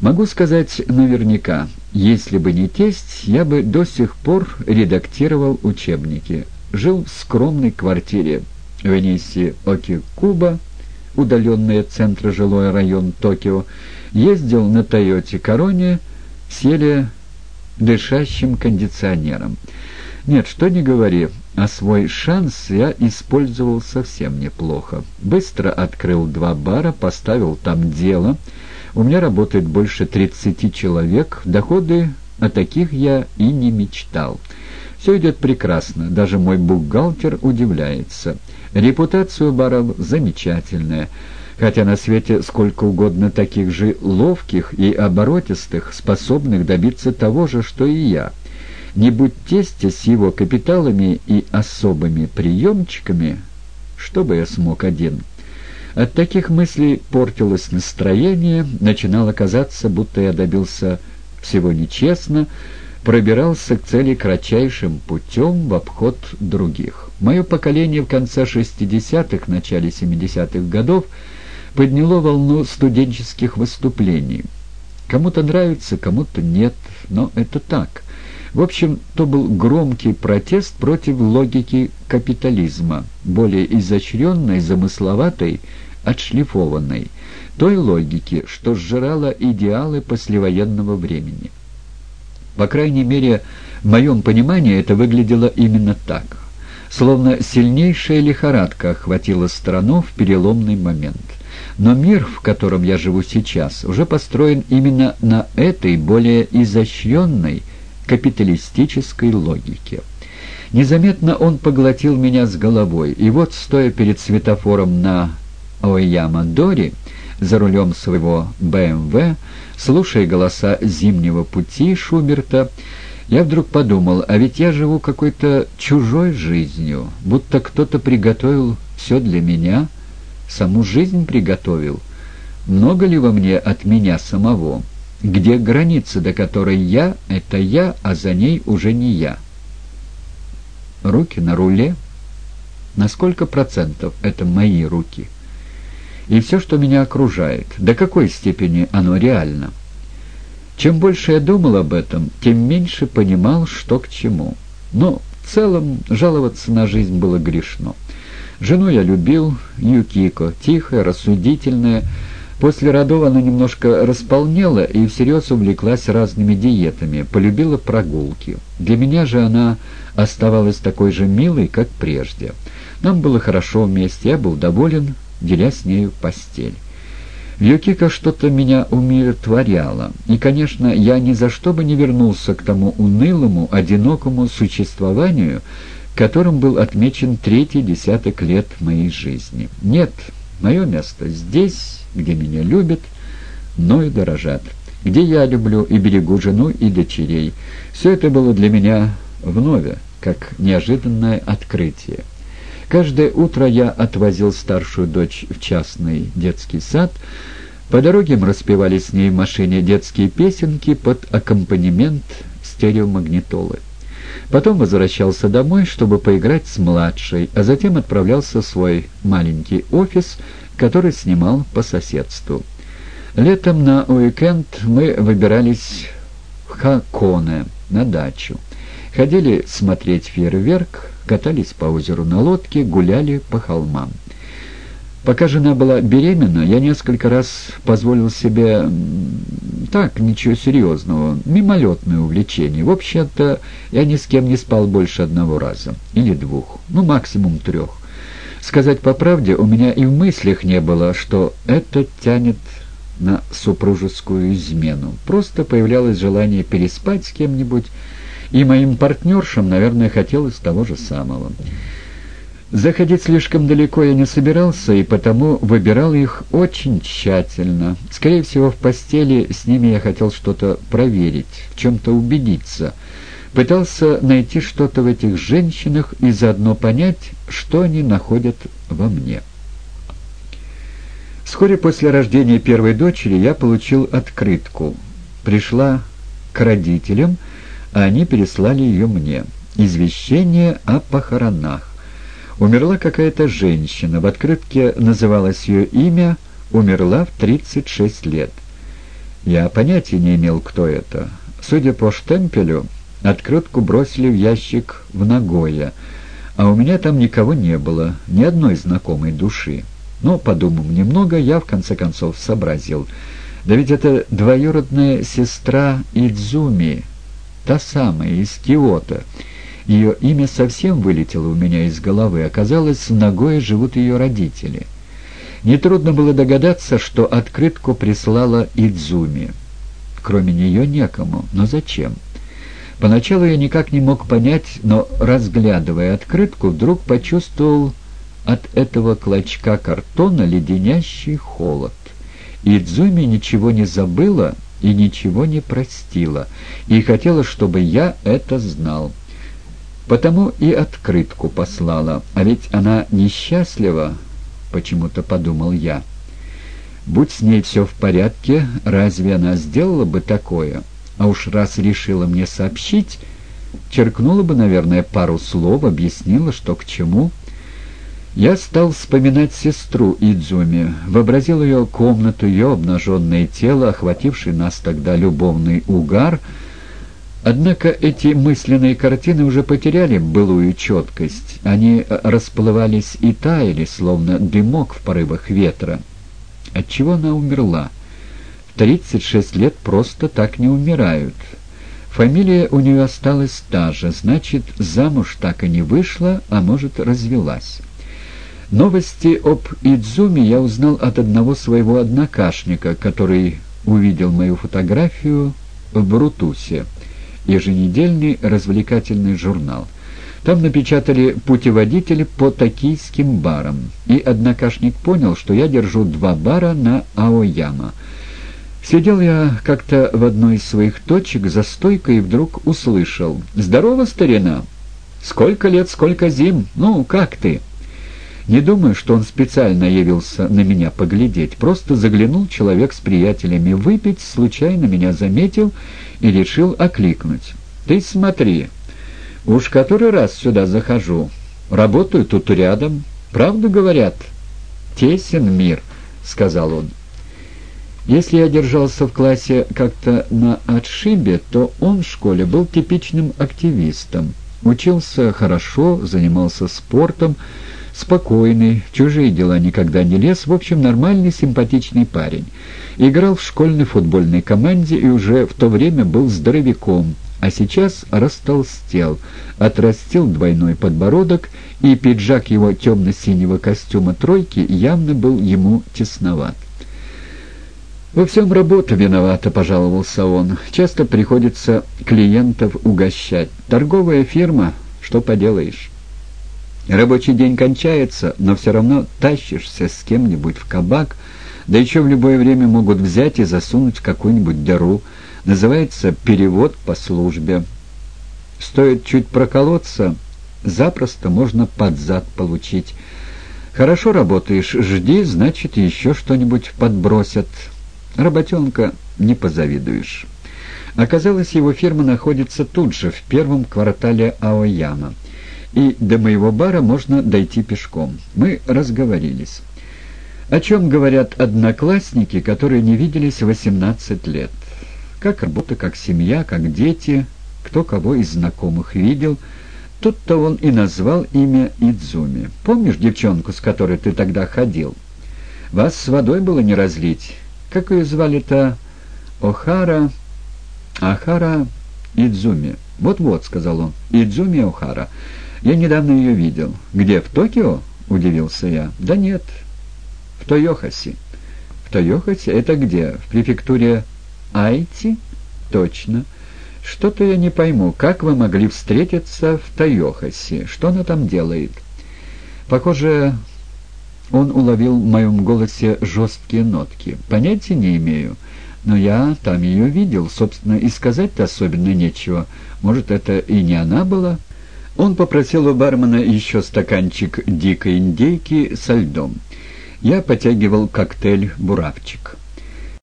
Могу сказать наверняка, если бы не тесть, я бы до сих пор редактировал учебники. Жил в скромной квартире в Венесии Окикуба, удаленный от центра жилой район Токио, ездил на Тойоте Короне, сели дышащим кондиционером. Нет, что не говори, а свой шанс я использовал совсем неплохо. Быстро открыл два бара, поставил там дело. У меня работает больше 30 человек, доходы о таких я и не мечтал. Все идет прекрасно, даже мой бухгалтер удивляется. Репутация у баров замечательная, хотя на свете сколько угодно таких же ловких и оборотистых, способных добиться того же, что и я. Не будь тестя с его капиталами и особыми приемчиками, что бы я смог один? От таких мыслей портилось настроение, начинало казаться, будто я добился всего нечестно, пробирался к цели кратчайшим путем в обход других. Мое поколение в конце 60-х, начале 70-х годов подняло волну студенческих выступлений. Кому-то нравится, кому-то нет, но это так. В общем, то был громкий протест против логики капитализма, более изощренной, замысловатой, отшлифованной, той логики, что сжирала идеалы послевоенного времени. По крайней мере, в моем понимании это выглядело именно так. Словно сильнейшая лихорадка охватила страну в переломный момент. Но мир, в котором я живу сейчас, уже построен именно на этой более изощренной капиталистической логике. Незаметно он поглотил меня с головой, и вот, стоя перед светофором на Ояма-Дори, за рулем своего БМВ, слушая голоса «Зимнего пути» Шуберта, я вдруг подумал, а ведь я живу какой-то чужой жизнью, будто кто-то приготовил все для меня, саму жизнь приготовил. Много ли во мне от меня самого? Где граница, до которой я — это я, а за ней уже не я? Руки на руле? На сколько процентов это мои руки?» и все, что меня окружает, до какой степени оно реально. Чем больше я думал об этом, тем меньше понимал, что к чему. Но в целом жаловаться на жизнь было грешно. Жену я любил, Юкико, тихая, рассудительная. После родов она немножко располнела и всерьез увлеклась разными диетами, полюбила прогулки. Для меня же она оставалась такой же милой, как прежде. Нам было хорошо вместе, я был доволен, деля с нею постель. В Юкико что-то меня умиротворяло, и, конечно, я ни за что бы не вернулся к тому унылому, одинокому существованию, которым был отмечен третий десяток лет моей жизни. Нет, мое место здесь, где меня любят, но и дорожат, где я люблю и берегу жену и дочерей. Все это было для меня вновь, как неожиданное открытие. Каждое утро я отвозил старшую дочь в частный детский сад. По дороге мы распевали с ней в машине детские песенки под аккомпанемент стереомагнитолы. Потом возвращался домой, чтобы поиграть с младшей, а затем отправлялся в свой маленький офис, который снимал по соседству. Летом на уикенд мы выбирались в Хаконе, на дачу. Ходили смотреть фейерверк, катались по озеру на лодке, гуляли по холмам. Пока жена была беременна, я несколько раз позволил себе, так, ничего серьезного, мимолетное увлечение. В общем-то, я ни с кем не спал больше одного раза, или двух, ну, максимум трех. Сказать по правде, у меня и в мыслях не было, что это тянет на супружескую измену. Просто появлялось желание переспать с кем-нибудь, и моим партнершам, наверное, хотелось того же самого. Заходить слишком далеко я не собирался, и потому выбирал их очень тщательно. Скорее всего, в постели с ними я хотел что-то проверить, в чем-то убедиться. Пытался найти что-то в этих женщинах и заодно понять, что они находят во мне. Вскоре после рождения первой дочери я получил открытку. Пришла к родителям, а они переслали ее мне. Извещение о похоронах. Умерла какая-то женщина, в открытке называлось ее имя, умерла в 36 лет. Я понятия не имел, кто это. Судя по штемпелю, открытку бросили в ящик в Нагоя, а у меня там никого не было, ни одной знакомой души. Но, подумав немного, я в конце концов сообразил. Да ведь это двоюродная сестра Идзуми, та самая, из Киота. Ее имя совсем вылетело у меня из головы. Оказалось, в Нагое живут ее родители. Нетрудно было догадаться, что открытку прислала Идзуми. Кроме нее некому. Но зачем? Поначалу я никак не мог понять, но, разглядывая открытку, вдруг почувствовал от этого клочка картона леденящий холод. Идзуми ничего не забыла и ничего не простила, и хотела, чтобы я это знал. Потому и открытку послала, а ведь она несчастлива, почему-то подумал я. Будь с ней все в порядке, разве она сделала бы такое? А уж раз решила мне сообщить, черкнула бы, наверное, пару слов, объяснила, что к чему. Я стал вспоминать сестру Идзуми, вообразил ее комнату, ее обнаженное тело, охвативший нас тогда любовный угар — Однако эти мысленные картины уже потеряли былую четкость. Они расплывались и таяли, словно дымок в порывах ветра. Отчего она умерла? В 36 лет просто так не умирают. Фамилия у нее осталась та же, значит, замуж так и не вышла, а может, развелась. Новости об Идзуме я узнал от одного своего однокашника, который увидел мою фотографию в Брутусе еженедельный развлекательный журнал. Там напечатали путеводители по токийским барам, и однокашник понял, что я держу два бара на Аояма. Сидел я как-то в одной из своих точек за стойкой и вдруг услышал «Здорово, старина! Сколько лет, сколько зим! Ну, как ты?» Не думаю, что он специально явился на меня поглядеть. Просто заглянул человек с приятелями выпить, случайно меня заметил и решил окликнуть. «Ты смотри, уж который раз сюда захожу. Работаю тут рядом. Правду говорят?» «Тесен мир», — сказал он. Если я держался в классе как-то на отшибе, то он в школе был типичным активистом. Учился хорошо, занимался спортом, спокойный, в чужие дела никогда не лез, в общем, нормальный, симпатичный парень. Играл в школьной футбольной команде и уже в то время был здоровяком, а сейчас растолстел, отрастил двойной подбородок, и пиджак его темно-синего костюма «тройки» явно был ему тесноват. «Во всем работа виновата», — пожаловался он. «Часто приходится клиентов угощать. Торговая фирма, что поделаешь». Рабочий день кончается, но все равно тащишься с кем-нибудь в кабак, да еще в любое время могут взять и засунуть в какую-нибудь дыру. Называется «перевод по службе». Стоит чуть проколоться, запросто можно под зад получить. Хорошо работаешь, жди, значит, еще что-нибудь подбросят. Работенка не позавидуешь. Оказалось, его фирма находится тут же, в первом квартале Аояма и до моего бара можно дойти пешком. Мы разговорились. О чем говорят одноклассники, которые не виделись 18 лет? Как работа, как семья, как дети, кто кого из знакомых видел. Тут-то он и назвал имя Идзуми. Помнишь девчонку, с которой ты тогда ходил? Вас с водой было не разлить. Как ее звали-то? Охара... Ахара Идзуми. Вот-вот, сказал он. Идзуми Охара. «Я недавно ее видел». «Где, в Токио?» — удивился я. «Да нет, в Тойохасе». «В Тойохасе? Это где? В префектуре Айти?» «Точно. Что-то я не пойму, как вы могли встретиться в Тойохасе? Что она там делает?» Похоже, он уловил в моем голосе жесткие нотки. «Понятия не имею, но я там ее видел. Собственно, и сказать-то особенно нечего. Может, это и не она была?» Он попросил у бармена еще стаканчик дикой индейки со льдом. Я потягивал коктейль «Буравчик».